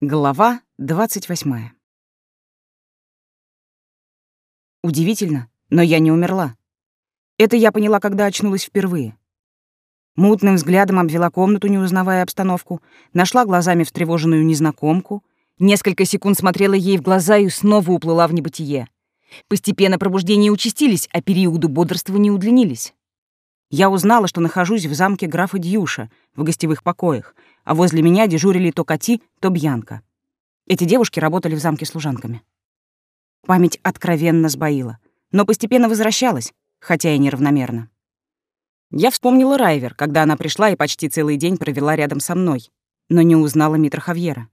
Глава 28. Удивительно, но я не умерла. Это я поняла, когда очнулась впервые. Мутным взглядом обвела комнату, не узнавая обстановку, нашла глазами встревоженную незнакомку, несколько секунд смотрела ей в глаза и снова уплыла в небытие. Постепенно пробуждения участились, а периоды бодрствования удлинились. Я узнала, что нахожусь в замке графа Дьюша, в гостевых покоях, а возле меня дежурили то Кати, то Бьянка. Эти девушки работали в замке служанками. Память откровенно сбоила, но постепенно возвращалась, хотя и неравномерно. Я вспомнила Райвер, когда она пришла и почти целый день провела рядом со мной, но не узнала Митра Хавьера.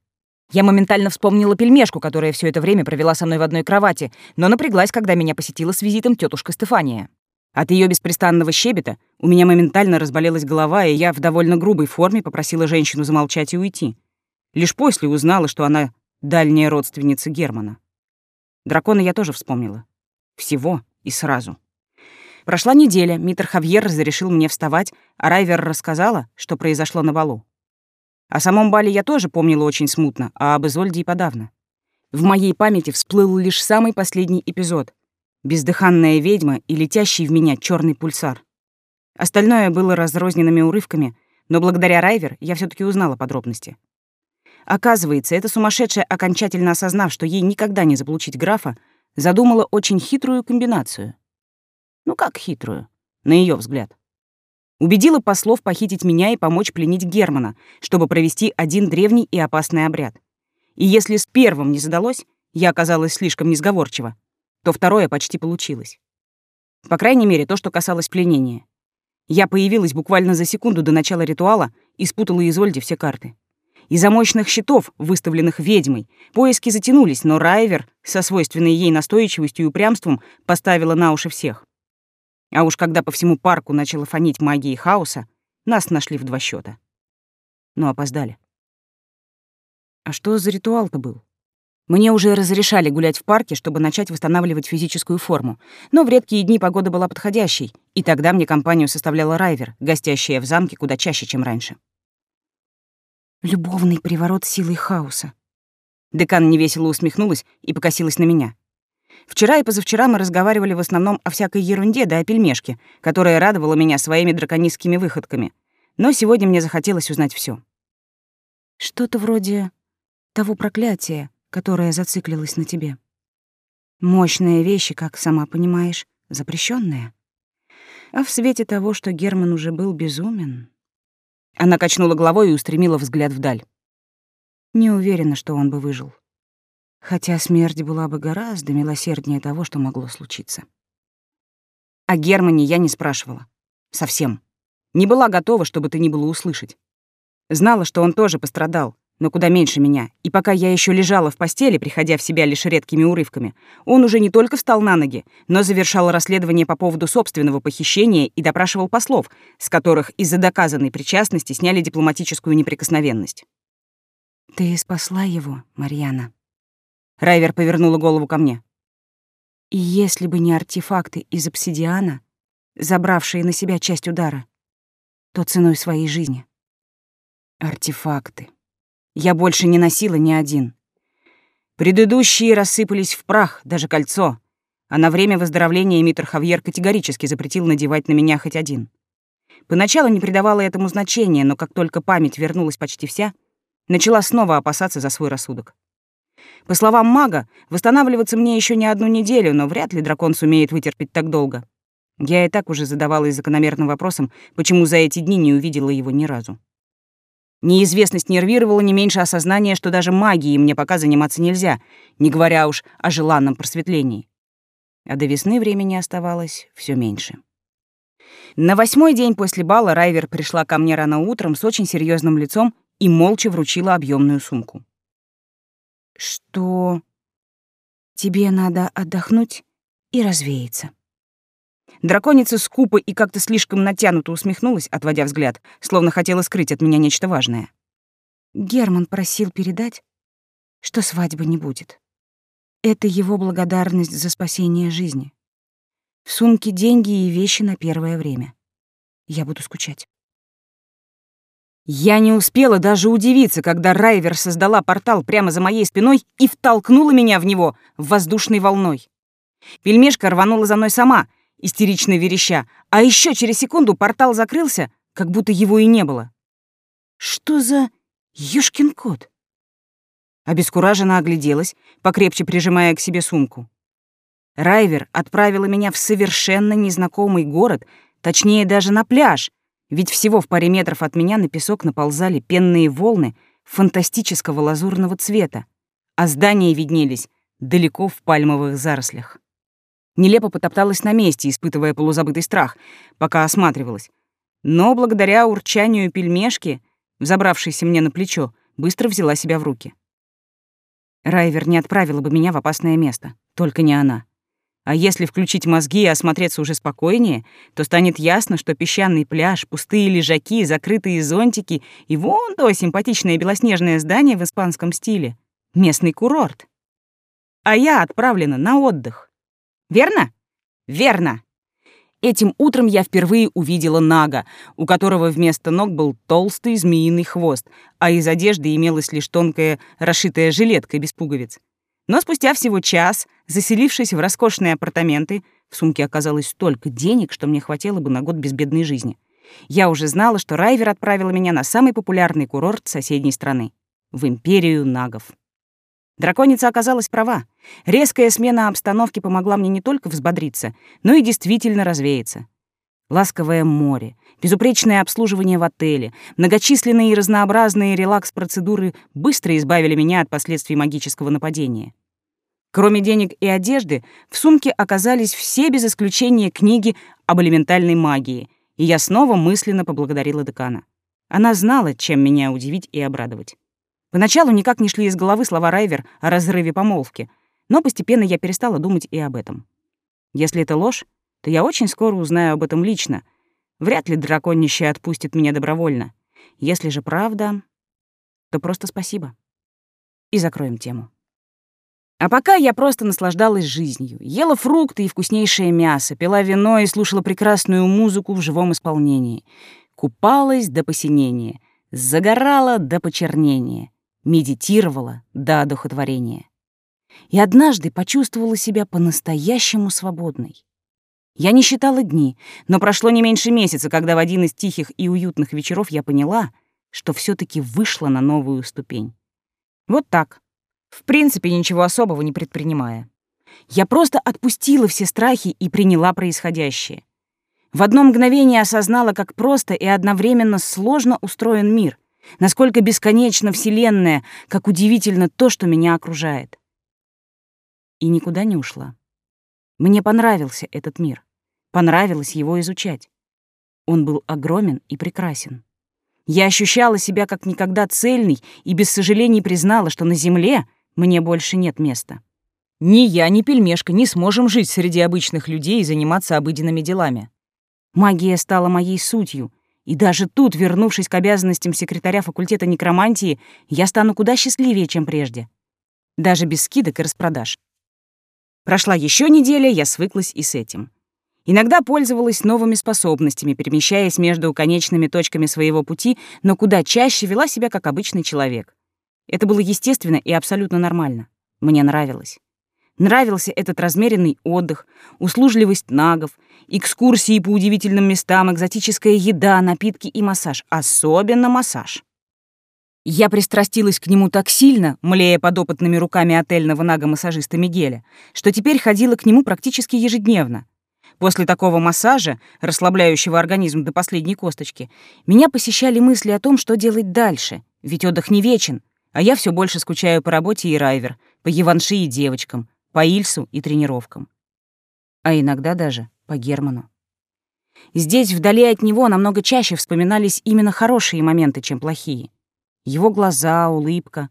Я моментально вспомнила пельмешку, которая все это время провела со мной в одной кровати, но напряглась, когда меня посетила с визитом тетушка Стефания. От ее беспрестанного щебета у меня моментально разболелась голова, и я в довольно грубой форме попросила женщину замолчать и уйти. Лишь после узнала, что она дальняя родственница Германа. Дракона я тоже вспомнила. Всего и сразу. Прошла неделя, Митр Хавьер разрешил мне вставать, а Райвер рассказала, что произошло на балу. О самом бале я тоже помнила очень смутно, а об Изольде и подавно. В моей памяти всплыл лишь самый последний эпизод — бездыханная ведьма и летящий в меня черный пульсар. Остальное было разрозненными урывками, но благодаря Райвер я все таки узнала подробности. Оказывается, эта сумасшедшая, окончательно осознав, что ей никогда не заполучить графа, задумала очень хитрую комбинацию. Ну как хитрую? На ее взгляд. Убедила послов похитить меня и помочь пленить Германа, чтобы провести один древний и опасный обряд. И если с первым не задалось, я оказалась слишком несговорчива, то второе почти получилось. По крайней мере, то, что касалось пленения. Я появилась буквально за секунду до начала ритуала и спутала Изольде все карты. Из-за мощных щитов, выставленных ведьмой, поиски затянулись, но Райвер со свойственной ей настойчивостью и упрямством поставила на уши всех. А уж когда по всему парку начало фонить магией хаоса, нас нашли в два счета. Но опоздали. А что за ритуал-то был? Мне уже разрешали гулять в парке, чтобы начать восстанавливать физическую форму, но в редкие дни погода была подходящей, и тогда мне компанию составляла Райвер, гостящая в замке куда чаще, чем раньше. Любовный приворот силой хаоса. Декан невесело усмехнулась и покосилась на меня. Вчера и позавчера мы разговаривали в основном о всякой ерунде да о пельмешке, которая радовала меня своими драконистскими выходками. Но сегодня мне захотелось узнать все. Что-то вроде того проклятия, которая зациклилась на тебе. Мощные вещи, как сама понимаешь, запрещенные. А в свете того, что Герман уже был безумен... Она качнула головой и устремила взгляд вдаль. Не уверена, что он бы выжил. Хотя смерть была бы гораздо милосерднее того, что могло случиться. О Германе я не спрашивала. Совсем. Не была готова, чтобы ты не было услышать. Знала, что он тоже пострадал, но куда меньше меня. И пока я еще лежала в постели, приходя в себя лишь редкими урывками, он уже не только встал на ноги, но завершал расследование по поводу собственного похищения и допрашивал послов, с которых из-за доказанной причастности сняли дипломатическую неприкосновенность. «Ты спасла его, Марьяна?» Райвер повернула голову ко мне. «И если бы не артефакты из обсидиана, забравшие на себя часть удара, то ценой своей жизни». «Артефакты», я больше не носила ни один. Предыдущие рассыпались в прах, даже кольцо, а на время выздоровления Митр Хавьер категорически запретил надевать на меня хоть один. Поначалу не придавала этому значения, но как только память вернулась почти вся, начала снова опасаться за свой рассудок. По словам мага, восстанавливаться мне еще не одну неделю, но вряд ли дракон сумеет вытерпеть так долго. Я и так уже задавалась закономерным вопросом, почему за эти дни не увидела его ни разу. Неизвестность нервировала не меньше осознания, что даже магией мне пока заниматься нельзя, не говоря уж о желанном просветлении. А до весны времени оставалось все меньше. На восьмой день после бала Райвер пришла ко мне рано утром с очень серьезным лицом и молча вручила объемную сумку. «Что? Тебе надо отдохнуть и развеяться». Драконица скупо и как-то слишком натянуто усмехнулась, отводя взгляд, словно хотела скрыть от меня нечто важное. Герман просил передать, что свадьбы не будет. Это его благодарность за спасение жизни. В сумке деньги и вещи на первое время. Я буду скучать. Я не успела даже удивиться, когда Райвер создала портал прямо за моей спиной и втолкнула меня в него воздушной волной. Пельмешка рванула за мной сама, истерично вереща, а еще через секунду портал закрылся, как будто его и не было. Что за ёшкин кот? Обескураженно огляделась, покрепче прижимая к себе сумку. Райвер отправила меня в совершенно незнакомый город, точнее даже на пляж, ведь всего в паре метров от меня на песок наползали пенные волны фантастического лазурного цвета, а здания виднелись далеко в пальмовых зарослях. Нелепо потопталась на месте, испытывая полузабытый страх, пока осматривалась. Но благодаря урчанию пельмешки, взобравшейся мне на плечо, быстро взяла себя в руки. Райвер не отправила бы меня в опасное место, только не она. А если включить мозги и осмотреться уже спокойнее, то станет ясно, что песчаный пляж, пустые лежаки, закрытые зонтики и вон то симпатичное белоснежное здание в испанском стиле — местный курорт. А я отправлена на отдых. Верно? Верно. Этим утром я впервые увидела Нага, у которого вместо ног был толстый змеиный хвост, а из одежды имелась лишь тонкая расшитая жилетка без пуговиц. Но спустя всего час, заселившись в роскошные апартаменты, в сумке оказалось столько денег, что мне хватило бы на год безбедной жизни. Я уже знала, что Райвер отправила меня на самый популярный курорт соседней страны — в империю нагов. Драконица оказалась права. Резкая смена обстановки помогла мне не только взбодриться, но и действительно развеяться. Ласковое море, безупречное обслуживание в отеле, многочисленные и разнообразные релакс-процедуры быстро избавили меня от последствий магического нападения. Кроме денег и одежды, в сумке оказались все без исключения книги об элементальной магии, и я снова мысленно поблагодарила декана. Она знала, чем меня удивить и обрадовать. Поначалу никак не шли из головы слова Райвер о разрыве помолвки, но постепенно я перестала думать и об этом. Если это ложь, то я очень скоро узнаю об этом лично. Вряд ли драконище отпустит меня добровольно. Если же правда, то просто спасибо. И закроем тему. А пока я просто наслаждалась жизнью, ела фрукты и вкуснейшее мясо, пила вино и слушала прекрасную музыку в живом исполнении, купалась до посинения, загорала до почернения, медитировала до одухотворения. И однажды почувствовала себя по-настоящему свободной. Я не считала дни, но прошло не меньше месяца, когда в один из тихих и уютных вечеров я поняла, что все таки вышла на новую ступень. Вот так. В принципе, ничего особого не предпринимая. Я просто отпустила все страхи и приняла происходящее. В одно мгновение осознала, как просто и одновременно сложно устроен мир, Насколько бесконечна Вселенная, как удивительно то, что меня окружает. И никуда не ушла. Мне понравился этот мир. Понравилось его изучать. Он был огромен и прекрасен. Я ощущала себя как никогда цельной и без сожалений признала, что на Земле мне больше нет места. Ни я, ни пельмешка не сможем жить среди обычных людей и заниматься обыденными делами. Магия стала моей сутью, и даже тут, вернувшись к обязанностям секретаря факультета некромантии, я стану куда счастливее, чем прежде. Даже без скидок и распродаж. Прошла еще неделя, я свыклась и с этим. Иногда пользовалась новыми способностями, перемещаясь между конечными точками своего пути, но куда чаще вела себя как обычный человек. Это было естественно и абсолютно нормально. Мне нравилось. Нравился этот размеренный отдых, услужливость нагов, экскурсии по удивительным местам, экзотическая еда, напитки и массаж. Особенно массаж. Я пристрастилась к нему так сильно, млея подопытными руками отельного нага-массажиста Мигеля, что теперь ходила к нему практически ежедневно. После такого массажа, расслабляющего организм до последней косточки, меня посещали мысли о том, что делать дальше, ведь отдых не вечен, а я все больше скучаю по работе и райвер, по Еванши и девочкам, по Ильсу и тренировкам. А иногда даже по Герману. Здесь, вдали от него, намного чаще вспоминались именно хорошие моменты, чем плохие. Его глаза, улыбка,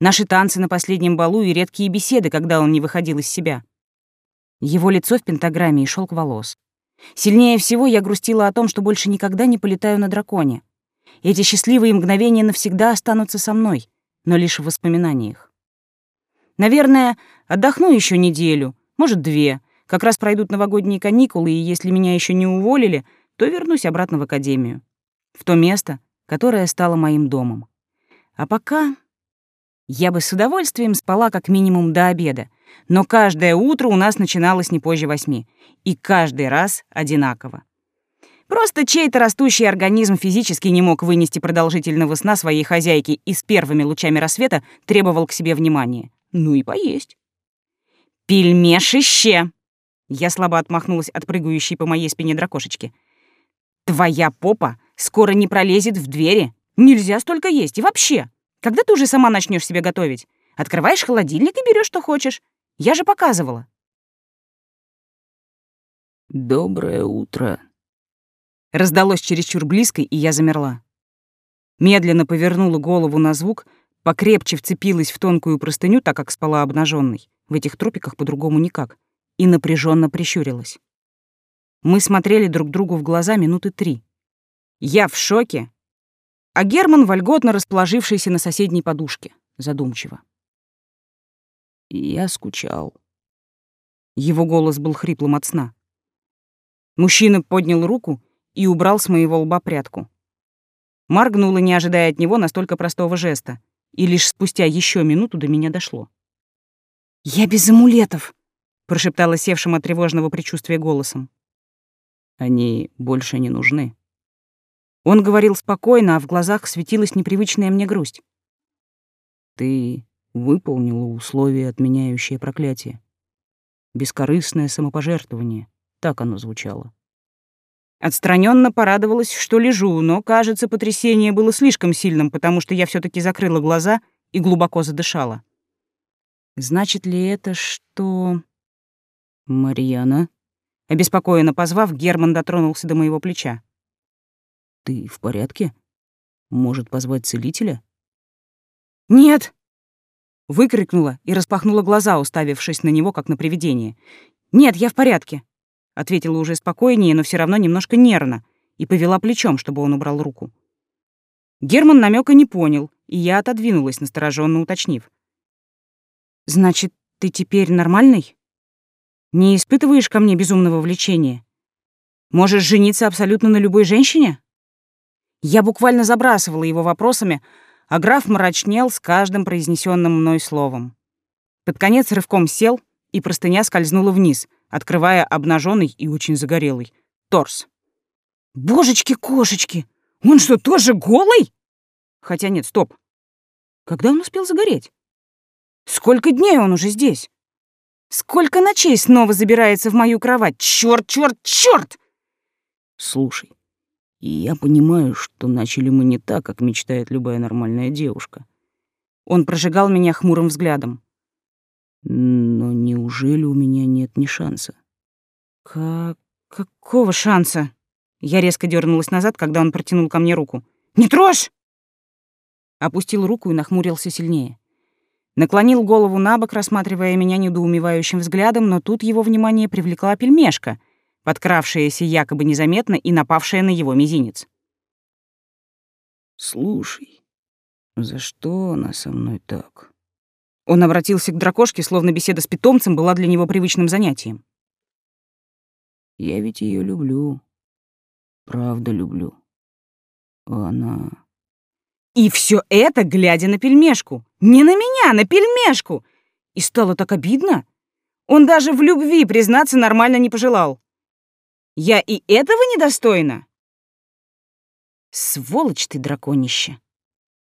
наши танцы на последнем балу и редкие беседы, когда он не выходил из себя. Его лицо в пентаграмме и шелк волос. Сильнее всего я грустила о том, что больше никогда не полетаю на драконе. Эти счастливые мгновения навсегда останутся со мной, но лишь в воспоминаниях. Наверное, отдохну еще неделю, может, две. Как раз пройдут новогодние каникулы, и если меня еще не уволили, то вернусь обратно в академию. В то место, которая стала моим домом. А пока я бы с удовольствием спала как минимум до обеда, но каждое утро у нас начиналось не позже восьми, и каждый раз одинаково. Просто чей-то растущий организм физически не мог вынести продолжительного сна своей хозяйки и с первыми лучами рассвета требовал к себе внимания. Ну и поесть. «Пельмешище!» Я слабо отмахнулась от прыгающей по моей спине дракошечки. «Твоя попа скоро не пролезет в двери. Нельзя столько есть. И вообще, когда ты уже сама начнешь себе готовить? Открываешь холодильник и берешь, что хочешь. Я же показывала». «Доброе утро», Раздалось чересчур близко, и я замерла. Медленно повернула голову на звук, покрепче вцепилась в тонкую простыню, так как спала обнаженной. В этих тропиках по-другому никак. И напряженно прищурилась. Мы смотрели друг другу в глаза минуты три. Я в шоке, а Герман, вольготно расположившийся на соседней подушке, задумчиво. Я скучал. Его голос был хриплым от сна. Мужчина поднял руку и убрал с моего лба прядку. Моргнула, не ожидая от него настолько простого жеста, и лишь спустя еще минуту до меня дошло. «Я без амулетов!» — прошептала севшим от тревожного предчувствия голосом. «Они больше не нужны». Он говорил спокойно, а в глазах светилась непривычная мне грусть. «Ты выполнила условие, отменяющее проклятие. Бескорыстное самопожертвование», — так оно звучало. Отстраненно порадовалась, что лежу, но, кажется, потрясение было слишком сильным, потому что я все таки закрыла глаза и глубоко задышала. Значит ли это, что... «Марьяна?» Обеспокоенно позвав, Герман дотронулся до моего плеча. «Ты в порядке? Может, позвать целителя?» «Нет!» Выкрикнула и распахнула глаза, уставившись на него, как на привидение. «Нет, я в порядке ответила уже спокойнее, но все равно немножко нервно, и повела плечом, чтобы он убрал руку. Герман намека не понял, и я отодвинулась, настороженно уточнив. «Значит, ты теперь нормальный? Не испытываешь ко мне безумного влечения? Можешь жениться абсолютно на любой женщине?» Я буквально забрасывала его вопросами, а граф мрачнел с каждым произнесенным мной словом. Под конец рывком сел, и простыня скользнула вниз, открывая обнаженный и очень загорелый торс. «Божечки-кошечки! Он что, тоже голый?» Хотя нет, стоп. Когда он успел загореть? Сколько дней он уже здесь? Сколько ночей снова забирается в мою кровать? Чёрт, чёрт, чёрт! Слушай, я понимаю, что начали мы не так, как мечтает любая нормальная девушка. Он прожигал меня хмурым взглядом. Но неужели у меня нет ни шанса? Как... какого шанса? Я резко дернулась назад, когда он протянул ко мне руку. «Не трожь!» Опустил руку и нахмурился сильнее. Наклонил голову на бок, рассматривая меня недоумевающим взглядом, но тут его внимание привлекла пельмешка, подкравшаяся якобы незаметно и напавшая на его мизинец. «Слушай, за что она со мной так?» Он обратился к дракошке, словно беседа с питомцем была для него привычным занятием. «Я ведь ее люблю. Правда люблю. Она...» И все это, глядя на пельмешку. Не на меня, на пельмешку. И стало так обидно. Он даже в любви признаться нормально не пожелал. Я и этого недостойна? Сволочь ты, драконище.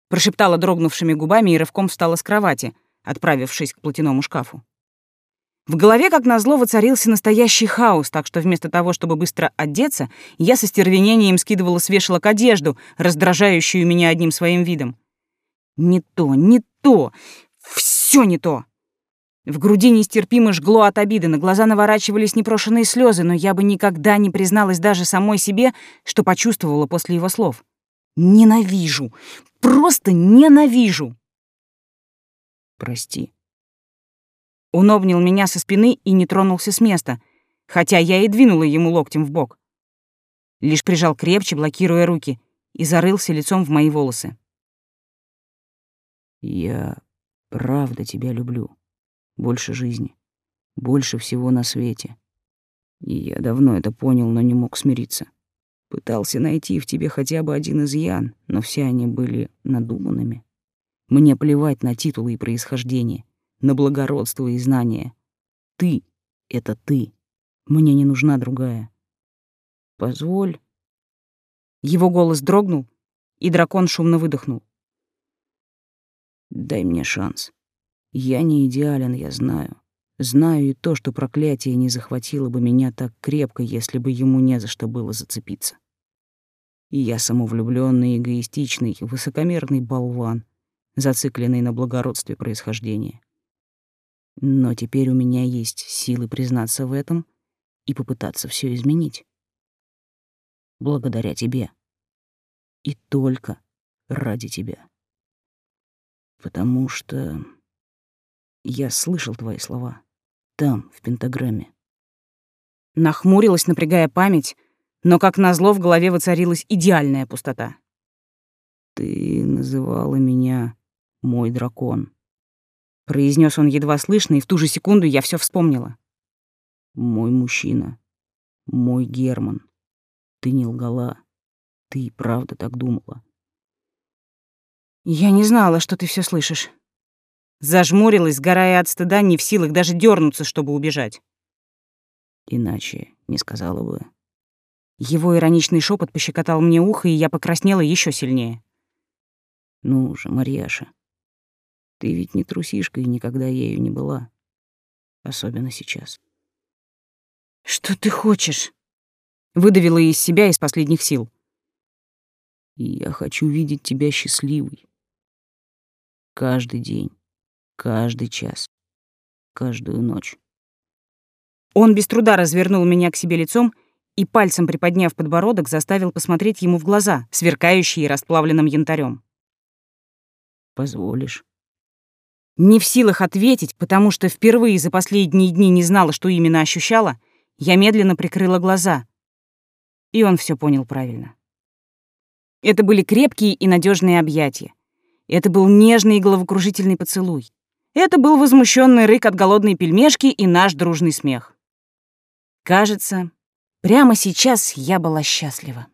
Прошептала дрогнувшими губами и рывком встала с кровати, отправившись к платяному шкафу. В голове, как назло, воцарился настоящий хаос, так что вместо того, чтобы быстро одеться, я со стервенением скидывала с вешалок одежду, раздражающую меня одним своим видом. Не то, не то, все не то. В груди нестерпимо жгло от обиды, на глаза наворачивались непрошенные слезы, но я бы никогда не призналась даже самой себе, что почувствовала после его слов. Ненавижу, просто ненавижу. Прости. Он обнял меня со спины и не тронулся с места, хотя я и двинула ему локтем в бок. Лишь прижал крепче, блокируя руки, и зарылся лицом в мои волосы. Я правда тебя люблю. Больше жизни. Больше всего на свете. И я давно это понял, но не мог смириться. Пытался найти в тебе хотя бы один изъян, но все они были надуманными. Мне плевать на титулы и происхождение, на благородство и знания. Ты — это ты. Мне не нужна другая. Позволь. Его голос дрогнул, и дракон шумно выдохнул. Дай мне шанс. Я не идеален, я знаю. Знаю и то, что проклятие не захватило бы меня так крепко, если бы ему не за что было зацепиться. И я самовлюбленный, эгоистичный, высокомерный болван, зацикленный на благородстве происхождения. Но теперь у меня есть силы признаться в этом и попытаться все изменить. Благодаря тебе. И только ради тебя. Потому что я слышал твои слова. Там, в пентаграмме. Нахмурилась, напрягая память, но, как назло, в голове воцарилась идеальная пустота. «Ты называла меня мой дракон», — произнес он едва слышно, и в ту же секунду я все вспомнила. «Мой мужчина, мой Герман, ты не лгала, ты и правда так думала». «Я не знала, что ты все слышишь». Зажмурилась, сгорая от стыда, не в силах даже дернуться, чтобы убежать. Иначе не сказала бы. Его ироничный шепот пощекотал мне ухо, и я покраснела еще сильнее. «Ну же, Марьяша, ты ведь не трусишка и никогда ею не была. Особенно сейчас». «Что ты хочешь?» — выдавила из себя из последних сил. «Я хочу видеть тебя счастливой. Каждый день. Каждый час. Каждую ночь. Он без труда развернул меня к себе лицом и, пальцем приподняв подбородок, заставил посмотреть ему в глаза, сверкающие расплавленным янтарем. «Позволишь?» Не в силах ответить, потому что впервые за последние дни не знала, что именно ощущала, я медленно прикрыла глаза. И он все понял правильно. Это были крепкие и надежные объятия. Это был нежный и головокружительный поцелуй. Это был возмущенный рык от голодной пельмешки и наш дружный смех. Кажется, прямо сейчас я была счастлива.